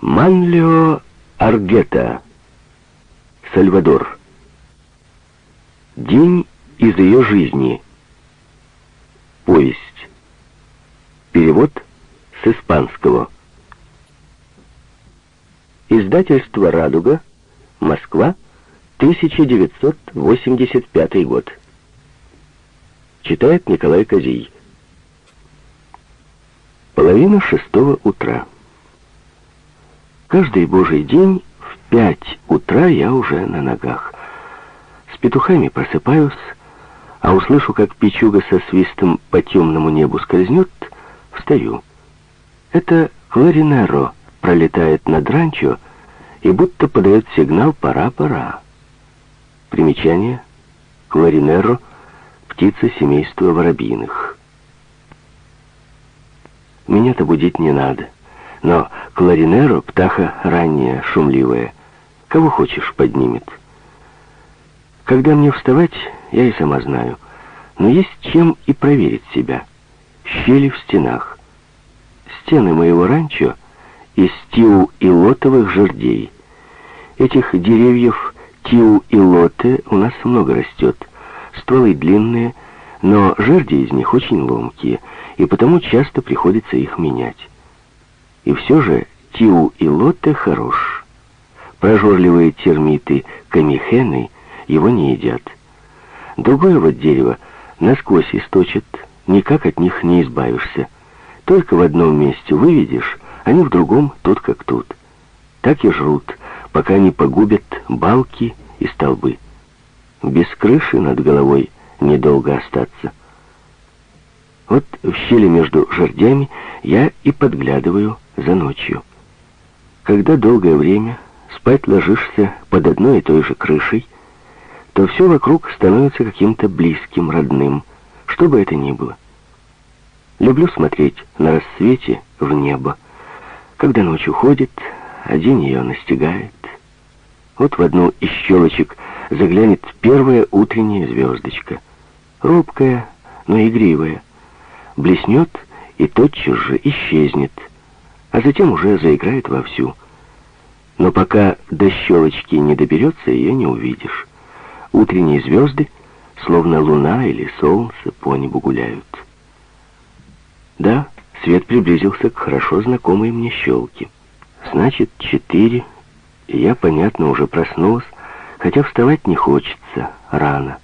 Манлио Аргета, Сальвадор. День из ее жизни. Повесть. Перевод с испанского. Издательство «Радуга», Москва, 1985 год. Читает Николай Козий. Половина шестого утра. Каждый божий день в пять утра я уже на ногах. С петухами просыпаюсь, а услышу, как печуга со свистом по темному небу скользнет, встаю. Это Кларинеро пролетает над ранчо и будто подает сигнал «пора-пора». Примечание. Кларинеро — птица семейства воробьиных. Меня-то будить не надо. Но кларинеру птаха ранняя, шумливая. Кого хочешь, поднимет. Когда мне вставать, я и сама знаю. Но есть чем и проверить себя. Щели в стенах. Стены моего ранчо из тиу и лотовых жердей. Этих деревьев тиу и лоты у нас много растет. Стволы длинные, но жерди из них очень ломкие, и потому часто приходится их менять. И все же Тиу и Лотте хорош. Прожорливые термиты камихены его не едят. Другое вот дерево насквозь источит, никак от них не избавишься. Только в одном месте выведешь, они в другом тут как тут. Так и жрут, пока не погубят балки и столбы. Без крыши над головой недолго остаться. Вот в щели между жердями я и подглядываю за ночью. Когда долгое время спать ложишься под одной и той же крышей, то все вокруг становится каким-то близким, родным, что бы это ни было. Люблю смотреть на рассвете в небо, когда ночь уходит, а день ее настигает. Вот в одну из щелочек заглянет первая утренняя звездочка. Робкая, но игривая. Блеснет и тотчас же исчезнет — а затем уже заиграет вовсю. Но пока до щелочки не доберется, ее не увидишь. Утренние звезды, словно луна или солнце, по небу гуляют. Да, свет приблизился к хорошо знакомой мне щелке. Значит, четыре, и я, понятно, уже проснулась, хотя вставать не хочется, рано.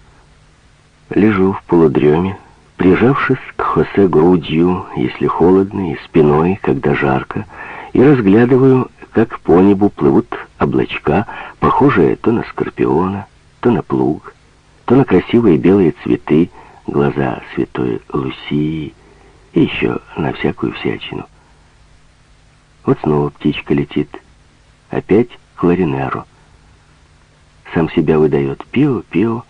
Лежу в полудреме, прижавшись к Хосе грудью, если холодно, и спиной, когда жарко, и разглядываю, как по небу плывут облачка, похожие то на скорпиона, то на плуг, то на красивые белые цветы, глаза святой Лусии и еще на всякую всячину. Вот снова птичка летит. Опять кларинеру. Сам себя выдает пио-пио,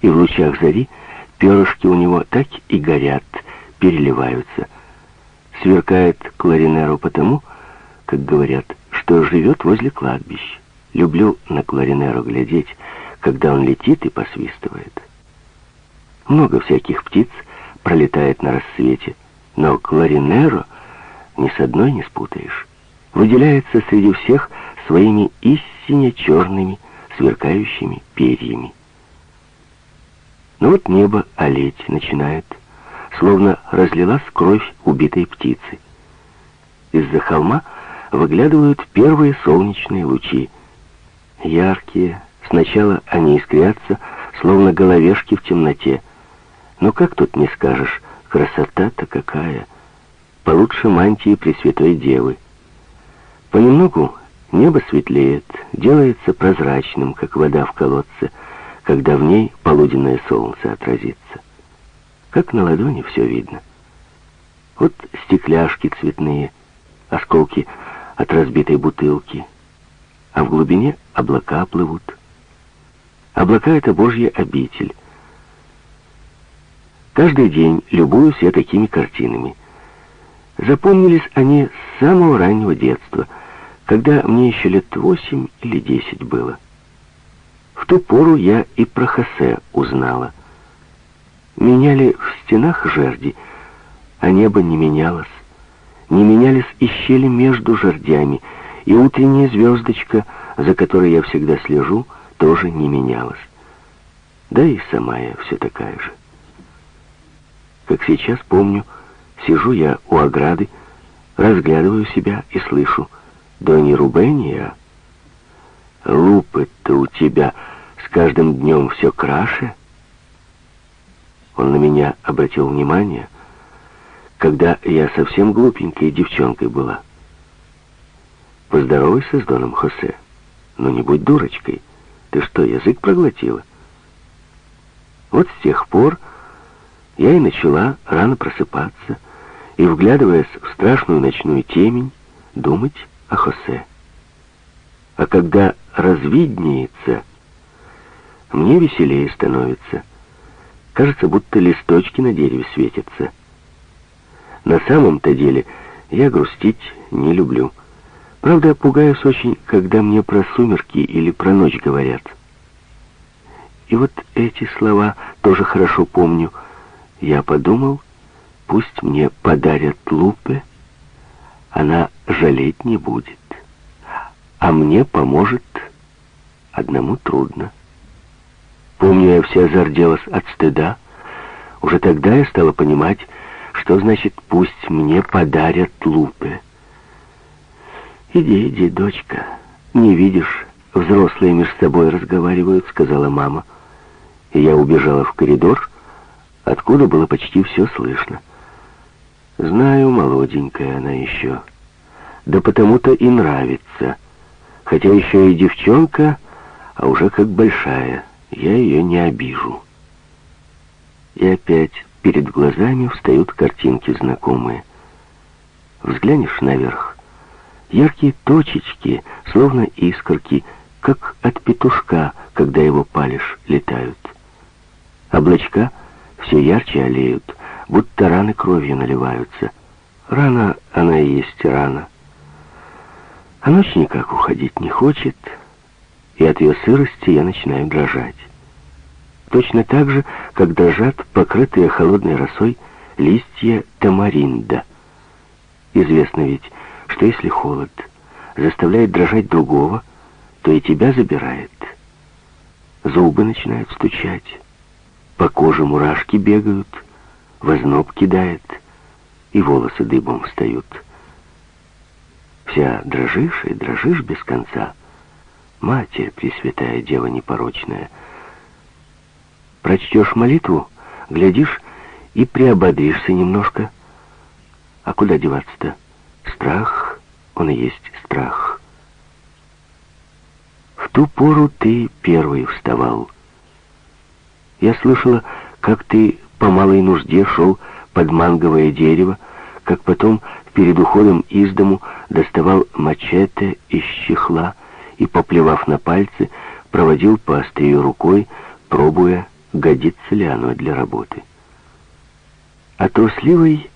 и в лучах зари Перышки у него так и горят, переливаются. Сверкает кларинеру потому, как говорят, что живет возле кладбищ. Люблю на кларинеру глядеть, когда он летит и посвистывает. Много всяких птиц пролетает на рассвете, но кларинеру ни с одной не спутаешь. Выделяется среди всех своими истинно черными, сверкающими перьями. Но вот небо олеть начинает, словно разлилась кровь убитой птицы. Из-за холма выглядывают первые солнечные лучи. Яркие, сначала они искрятся, словно головешки в темноте. Но как тут не скажешь, красота-то какая! Получше мантии Пресвятой Девы. Понемногу небо светлеет, делается прозрачным, как вода в колодце, когда в ней полуденное солнце отразится. Как на ладони все видно. Вот стекляшки цветные, осколки от разбитой бутылки, а в глубине облака плывут. Облака — это Божья обитель. Каждый день любуюсь я такими картинами. Запомнились они с самого раннего детства, когда мне еще лет восемь или десять было. В ту пору я и про Хосе узнала. Меняли в стенах жерди, а небо не менялось. не менялись и щели между жердями, и утренняя звездочка, за которой я всегда слежу, тоже не менялась. Да и сама я все такая же. Как сейчас помню, сижу я у ограды, разглядываю себя и слышу, не Рубения, лупы-то у тебя с каждым днем все краше. Он на меня обратил внимание, когда я совсем глупенькой девчонкой была. Поздоровайся с Доном Хосе. Но не будь дурочкой. Ты что, язык проглотила? Вот с тех пор я и начала рано просыпаться и, вглядываясь в страшную ночную темень, думать о Хосе. А когда развиднеется, мне веселее становится. Кажется, будто листочки на дереве светятся. На самом-то деле я грустить не люблю. Правда, пугаюсь очень, когда мне про сумерки или про ночь говорят. И вот эти слова тоже хорошо помню. Я подумал, пусть мне подарят лупы, она жалеть не будет. А мне поможет одному трудно. Помню, я вся зарделась от стыда. Уже тогда я стала понимать, что значит «пусть мне подарят лупы». «Иди, иди, дочка, не видишь, взрослые между собой разговаривают», — сказала мама. И я убежала в коридор, откуда было почти все слышно. Знаю, молоденькая она еще. Да потому-то и нравится. Хотя еще и девчонка, а уже как большая. Я ее не обижу. И опять перед глазами встают картинки знакомые. Взглянешь наверх. Яркие точечки, словно искорки, как от петушка, когда его палишь, летают. Облачка все ярче олеют, будто раны кровью наливаются. Рана, она и есть рана. А ночь никак уходить не хочет, и от ее сырости я начинаю дрожать. Точно так же, как дрожат покрытые холодной росой листья тамаринда. Известно ведь, что если холод заставляет дрожать другого, то и тебя забирает. Зубы начинают стучать, по коже мурашки бегают, возноб кидает, и волосы дыбом встают. Вся дрожишь и дрожишь без конца. Матерь, Пресвятая Дева непорочная. Прочтешь молитву, глядишь и приободришься немножко. А куда деваться-то? Страх, он и есть страх. В ту пору ты первый вставал. Я слышала, как ты по малой нужде шел под манговое дерево, как потом перед уходом из дому доставал мачете из чехла и, поплевав на пальцы, проводил по острию рукой, пробуя, годится ли оно для работы. А трусливой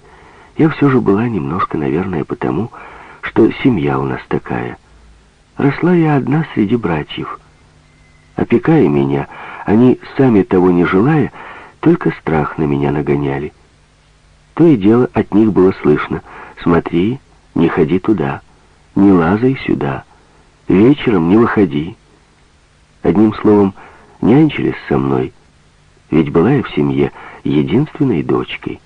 я все же была немножко, наверное, потому, что семья у нас такая. Росла я одна среди братьев. Опекая меня, они, сами того не желая, только страх на меня нагоняли. То и дело от них было слышно. «Смотри, не ходи туда, не лазай сюда, вечером не выходи». Одним словом, нянчились со мной, ведь была я в семье единственной дочкой.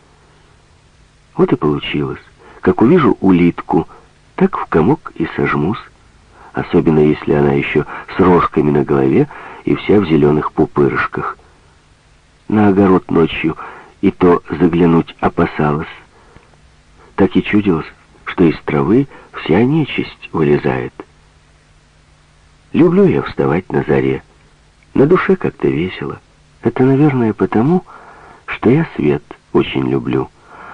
Вот и получилось. Как увижу улитку, так в комок и сожмусь, особенно если она еще с рожками на голове и вся в зеленых пупырышках. На огород ночью и то заглянуть опасалась. Так и чудилось, что из травы вся нечисть вылезает. Люблю я вставать на заре. На душе как-то весело. Это, наверное, потому, что я свет очень люблю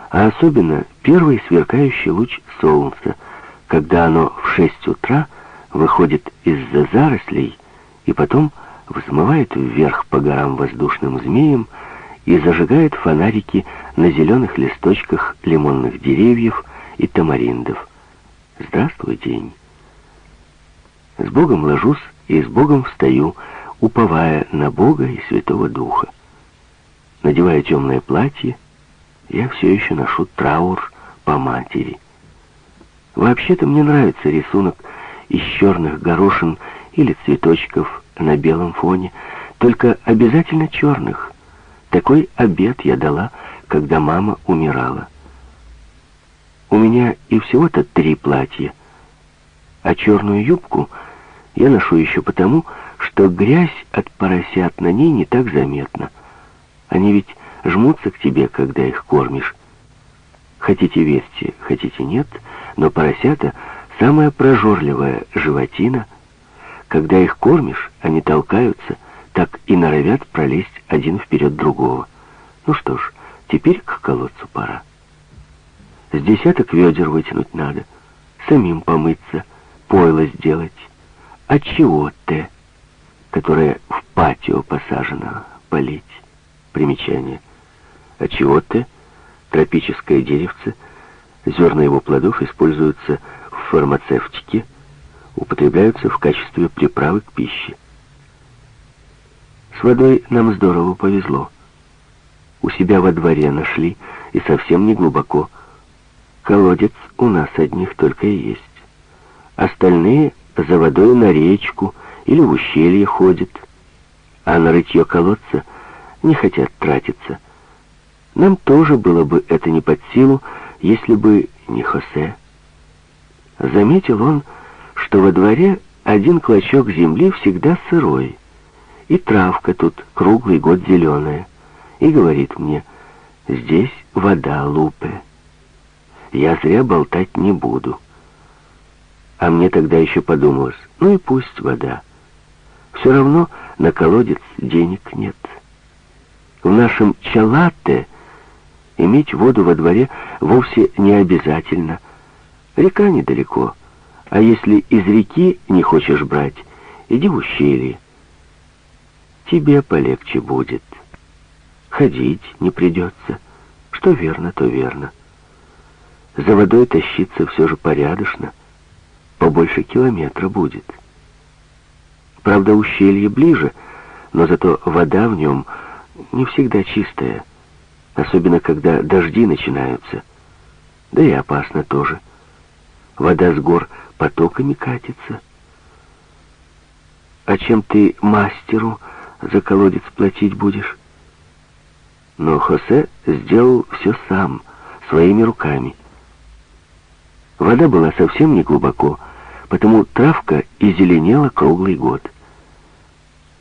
а особенно первый сверкающий луч солнца, когда оно в шесть утра выходит из-за зарослей и потом взмывает вверх по горам воздушным змеем и зажигает фонарики на зеленых листочках лимонных деревьев и тамариндов. Здравствуй, день! С Богом ложусь и с Богом встаю, уповая на Бога и Святого Духа. Надевая темное платье, я все еще ношу траур по матери. Вообще-то мне нравится рисунок из черных горошин или цветочков на белом фоне, только обязательно черных. Такой обед я дала, когда мама умирала. У меня и всего-то три платья, а черную юбку я ношу еще потому, что грязь от поросят на ней не так заметна. Они ведь жмутся к тебе, когда их кормишь. Хотите верьте, хотите нет, но поросята — самая прожорливая животина. Когда их кормишь, они толкаются, так и норовят пролезть один вперед другого. Ну что ж, теперь к колодцу пора. С десяток ведер вытянуть надо, самим помыться, пойло сделать. А чего ты, которая в патио посажена, полить? Примечание. А чего ты? Тропическое деревце. Зерна его плодов используются в фармацевтике, употребляются в качестве приправы к пище. С водой нам здорово повезло. У себя во дворе нашли, и совсем не глубоко. Колодец у нас одних только и есть. Остальные за водой на речку или в ущелье ходят, а на рытье колодца не хотят тратиться. Нам тоже было бы это не под силу, если бы не Хосе. Заметил он, что во дворе один клочок земли всегда сырой, и травка тут круглый год зеленая, и говорит мне, здесь вода лупе. Я зря болтать не буду. А мне тогда еще подумалось, ну и пусть вода. Все равно на колодец денег нет. В нашем чалате иметь воду во дворе вовсе не обязательно. Река недалеко, а если из реки не хочешь брать, иди в ущелье. Тебе полегче будет. Ходить не придется. Что верно, то верно. За водой тащиться все же порядочно. Побольше километра будет. Правда, ущелье ближе, но зато вода в нем не всегда чистая. Особенно, когда дожди начинаются. Да и опасно тоже. Вода с гор потоками катится. А чем ты мастеру за колодец платить будешь? Но Хосе сделал все сам, своими руками. Вода была совсем не глубоко, потому травка и зеленела круглый год.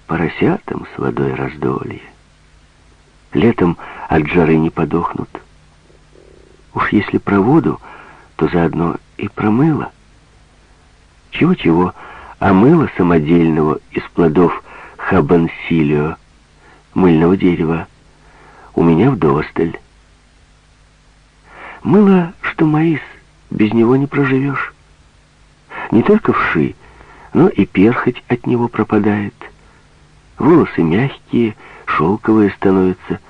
Поросятам с водой раздолье. Летом от жары не подохнут. Уж если про воду, то заодно и про мыло. Чего-чего, а мыло самодельного из плодов хабансилио, мыльного дерева, у меня в досталь. Мыло, что маис, без него не проживешь. Не только вши, но и перхоть от него пропадает. Волосы мягкие, шелковые становятся.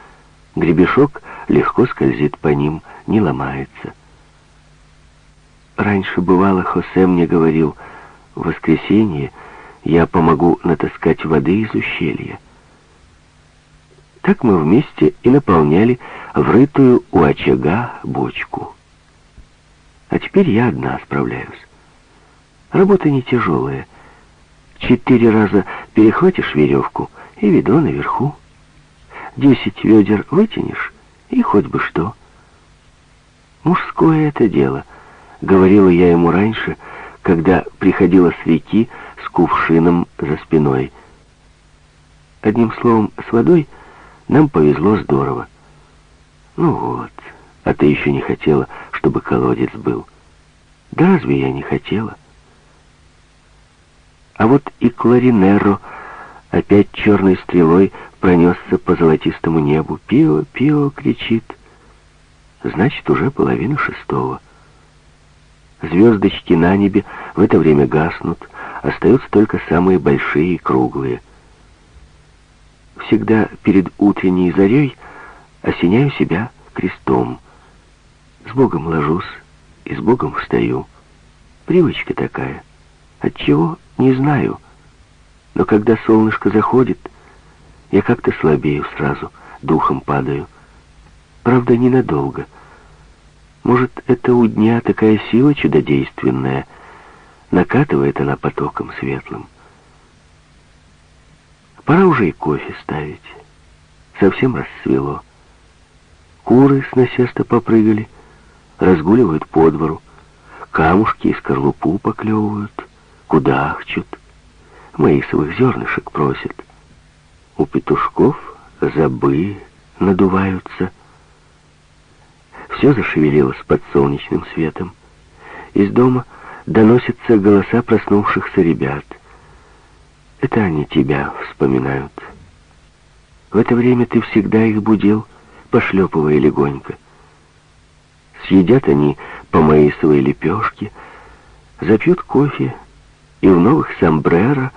Гребешок легко скользит по ним, не ломается. Раньше бывало, Хосе мне говорил, в воскресенье я помогу натаскать воды из ущелья. Так мы вместе и наполняли врытую у очага бочку. А теперь я одна справляюсь. Работа не тяжелая. Четыре раза перехватишь веревку и ведро наверху. Десять ведер вытянешь, и хоть бы что. Мужское это дело, говорила я ему раньше, когда приходила с реки с кувшином за спиной. Одним словом, с водой нам повезло здорово. Ну вот, а ты еще не хотела, чтобы колодец был. Да разве я не хотела? А вот и Кларинеро опять черной стрелой пронесся по золотистому небу. «Пио, пио!» — кричит. Значит, уже половина шестого. Звездочки на небе в это время гаснут, остаются только самые большие и круглые. Всегда перед утренней зарей осеняю себя крестом. С Богом ложусь и с Богом встаю. Привычка такая. От чего не знаю. Но когда солнышко заходит, я как-то слабею сразу, духом падаю. Правда, ненадолго. Может, это у дня такая сила чудодейственная, накатывает она потоком светлым. Пора уже и кофе ставить. Совсем расцвело. Куры с насеста попрыгали, разгуливают по двору, камушки и скорлупу поклевывают, кудахчут, маисовых зернышек просят. У петушков забы надуваются. Все зашевелилось под солнечным светом. Из дома доносятся голоса проснувшихся ребят. Это они тебя вспоминают. В это время ты всегда их будил, пошлепывая легонько. Съедят они по маисовой лепешке, запьют кофе и в новых сомбреро,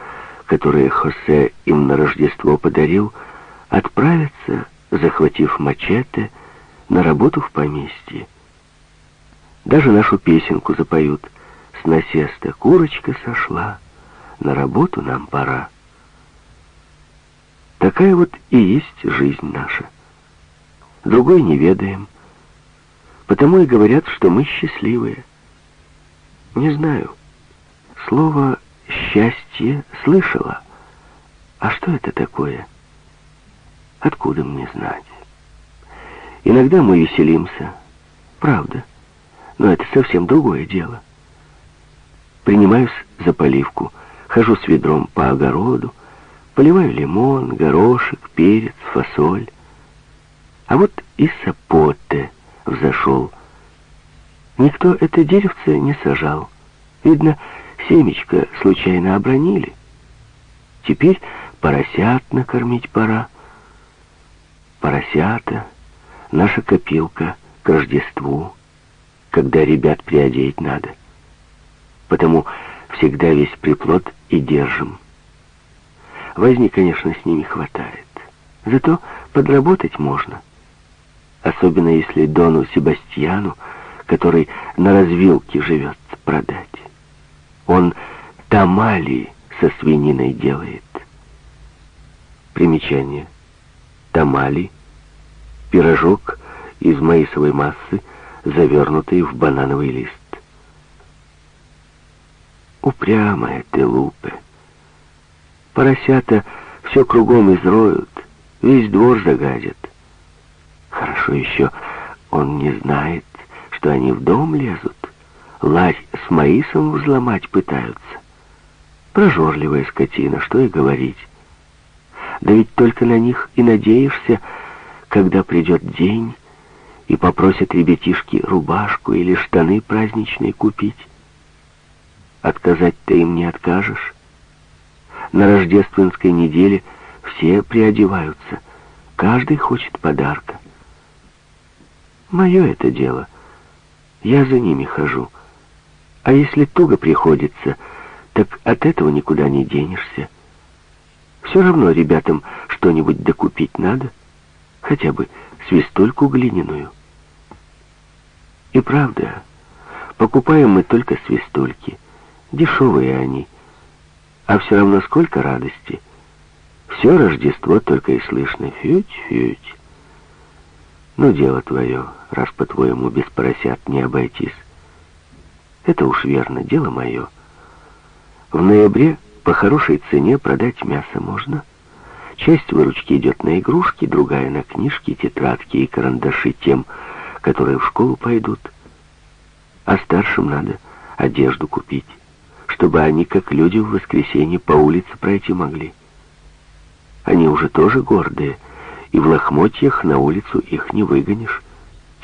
которые Хосе им на Рождество подарил, отправятся, захватив мачете, на работу в поместье. Даже нашу песенку запоют. С насеста курочка сошла, на работу нам пора. Такая вот и есть жизнь наша. Другой не ведаем. Потому и говорят, что мы счастливые. Не знаю. Слово «счастье» слышала. А что это такое? Откуда мне знать? Иногда мы веселимся. Правда. Но это совсем другое дело. Принимаюсь за поливку. Хожу с ведром по огороду. Поливаю лимон, горошек, перец, фасоль. А вот и сапоте взошел. Никто это деревце не сажал. Видно, семечко случайно обронили. Теперь поросят накормить пора. Поросята — наша копилка к Рождеству, когда ребят приодеть надо. Потому всегда весь приплод и держим. Возни, конечно, с ними хватает. Зато подработать можно. Особенно если Дону Себастьяну, который на развилке живет, продать. Он тамали со свининой делает. Примечание. Тамали — пирожок из маисовой массы, завернутый в банановый лист. Упрямая ты, Лупе. Поросята все кругом изроют, весь двор загадят. Хорошо еще он не знает, что они в дом лезут. Ларь с Маисом взломать пытаются. Прожорливая скотина, что и говорить. Да ведь только на них и надеешься, когда придет день и попросят ребятишки рубашку или штаны праздничные купить. Отказать ты им не откажешь. На рождественской неделе все приодеваются. Каждый хочет подарка. Мое это дело. Я за ними хожу. А если туго приходится, так от этого никуда не денешься. Все равно ребятам что-нибудь докупить надо. Хотя бы свистульку глиняную. И правда, покупаем мы только свистульки. Дешевые они. А все равно сколько радости. Все Рождество только и слышно. Фють-фють. Ну, дело твое, раз, по-твоему, без поросят не обойтись. Это уж верно, дело мое. В ноябре по хорошей цене продать мясо можно. Часть выручки идет на игрушки, другая на книжки, тетрадки и карандаши тем, которые в школу пойдут. А старшим надо одежду купить чтобы они, как люди в воскресенье, по улице пройти могли. Они уже тоже гордые, и в лохмотьях на улицу их не выгонишь.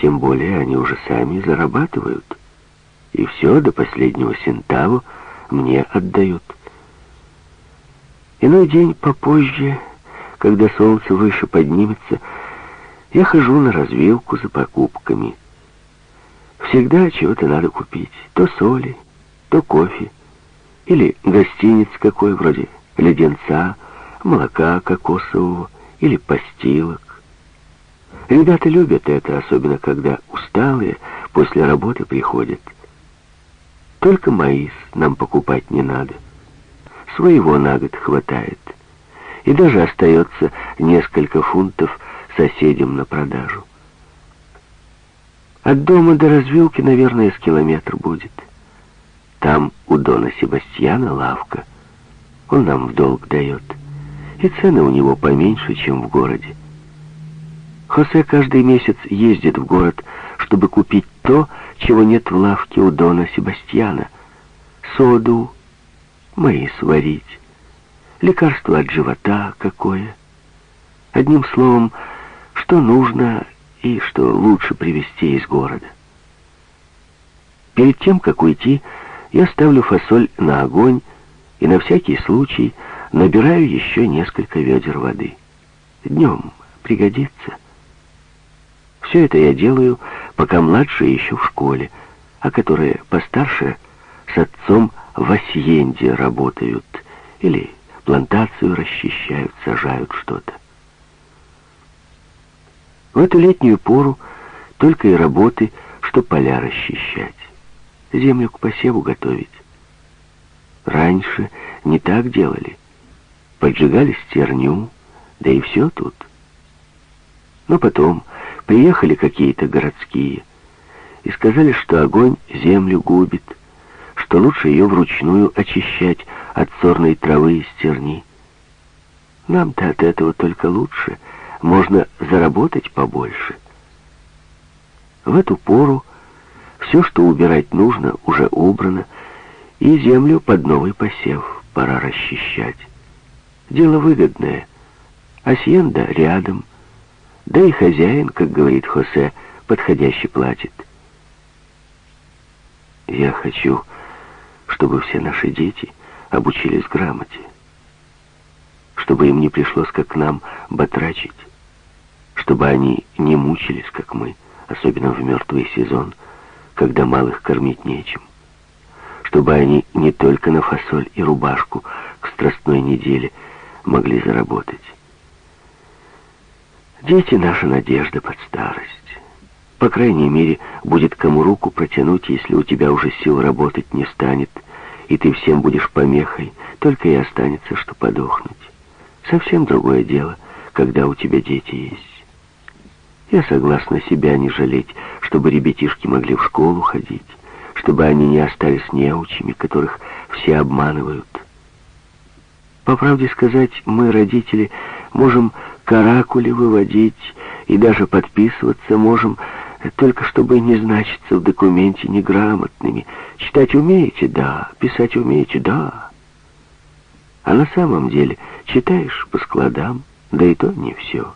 Тем более они уже сами зарабатывают. И все до последнего сентаву мне отдают. Иной день попозже, когда солнце выше поднимется, я хожу на развилку за покупками. Всегда чего-то надо купить. То соли, то кофе. Или гостиниц какой, вроде леденца, молока кокосового или постилок. Ребята любят это, особенно когда усталые после работы приходят. Только маис нам покупать не надо. Своего на год хватает. И даже остается несколько фунтов соседям на продажу. От дома до развилки, наверное, с километр будет. Там у Дона Себастьяна лавка. Он нам в долг дает. И цены у него поменьше, чем в городе. Хосе каждый месяц ездит в город, чтобы купить то, чего нет в лавке у Дона Себастьяна. Соду, мои сварить, лекарство от живота какое. Одним словом, что нужно и что лучше привезти из города. Перед тем, как уйти, я ставлю фасоль на огонь и на всякий случай набираю еще несколько ведер воды. Днем пригодится. Все это я делаю, пока младшие еще в школе, а которые постарше с отцом в Асьенде работают или плантацию расчищают, сажают что-то. В эту летнюю пору только и работы, что поля расчищать, землю к посеву готовить. Раньше не так делали. Поджигали стерню, да и все тут. Но потом приехали какие-то городские и сказали, что огонь землю губит, что лучше ее вручную очищать от сорной травы и стерни. Нам-то от этого только лучше, можно заработать побольше. В эту пору все, что убирать нужно, уже убрано, и землю под новый посев пора расчищать. Дело выгодное. Асьенда рядом, да и хозяин, как говорит Хосе, подходяще платит. Я хочу, чтобы все наши дети обучились грамоте, чтобы им не пришлось, как нам, батрачить, чтобы они не мучились, как мы, особенно в мертвый сезон, когда малых кормить нечем чтобы они не только на фасоль и рубашку к страстной неделе могли заработать. Дети — наша надежда под старость. По крайней мере, будет кому руку протянуть, если у тебя уже сил работать не станет, и ты всем будешь помехой, только и останется, что подохнуть. Совсем другое дело, когда у тебя дети есть. Я согласна себя не жалеть, чтобы ребятишки могли в школу ходить, чтобы они не остались неучими, которых все обманывают. По правде сказать, мы, родители, можем каракули выводить и даже подписываться можем, только чтобы не значиться в документе неграмотными. Читать умеете? Да. Писать умеете? Да. А на самом деле читаешь по складам, да и то не все.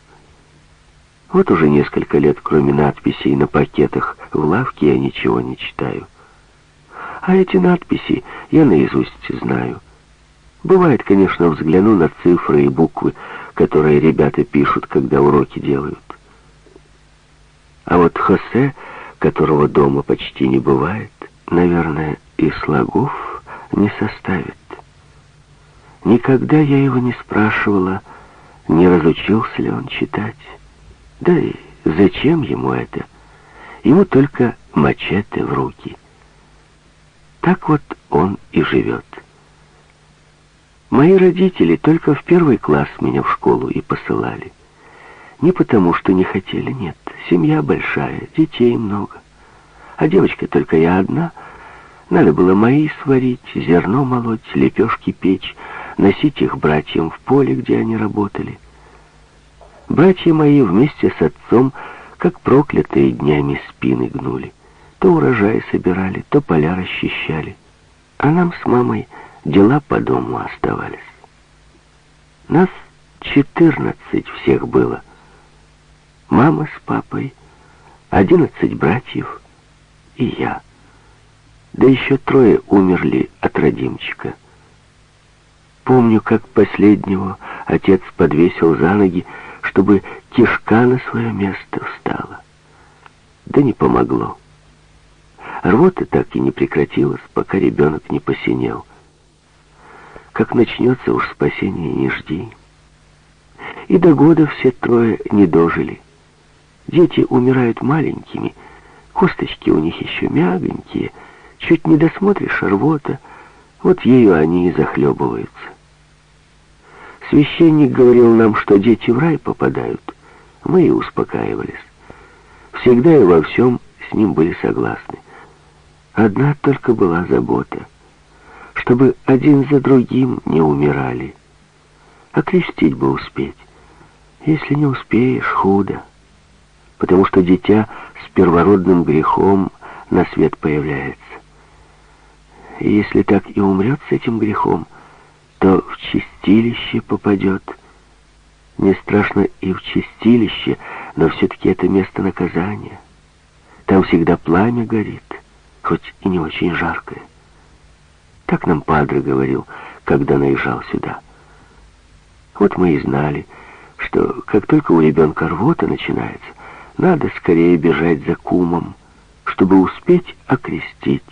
Вот уже несколько лет, кроме надписей на пакетах в лавке, я ничего не читаю. А эти надписи я наизусть знаю. Бывает, конечно, взгляну на цифры и буквы, которые ребята пишут, когда уроки делают. А вот Хосе, которого дома почти не бывает, наверное, и слогов не составит. Никогда я его не спрашивала, не разучился ли он читать. Да и зачем ему это? Ему только мачете в руки. Так вот он и живет. Мои родители только в первый класс меня в школу и посылали. Не потому, что не хотели, нет. Семья большая, детей много. А девочка только я одна. Надо было мои сварить, зерно молоть, лепешки печь, носить их братьям в поле, где они работали. Братья мои вместе с отцом, как проклятые днями спины гнули. То урожай собирали, то поля расчищали. А нам с мамой дела по дому оставались. Нас четырнадцать всех было. Мама с папой, одиннадцать братьев и я. Да еще трое умерли от родимчика. Помню, как последнего отец подвесил за ноги, чтобы кишка на свое место встала. Да не помогло. Рвота так и не прекратилась, пока ребенок не посинел. Как начнется уж спасение, не жди. И до года все трое не дожили. Дети умирают маленькими, косточки у них еще мягонькие, чуть не досмотришь рвота, вот ею они и захлебываются. Священник говорил нам, что дети в рай попадают. Мы и успокаивались. Всегда и во всем с ним были согласны. Одна только была забота, чтобы один за другим не умирали. А крестить бы успеть. Если не успеешь, худо. Потому что дитя с первородным грехом на свет появляется. И если так и умрет с этим грехом, то в чистилище попадет. Не страшно и в чистилище, но все-таки это место наказания. Там всегда пламя горит, хоть и не очень жаркое. Так нам Падре говорил, когда наезжал сюда. Вот мы и знали, что как только у ребенка рвота начинается, надо скорее бежать за кумом, чтобы успеть окрестить.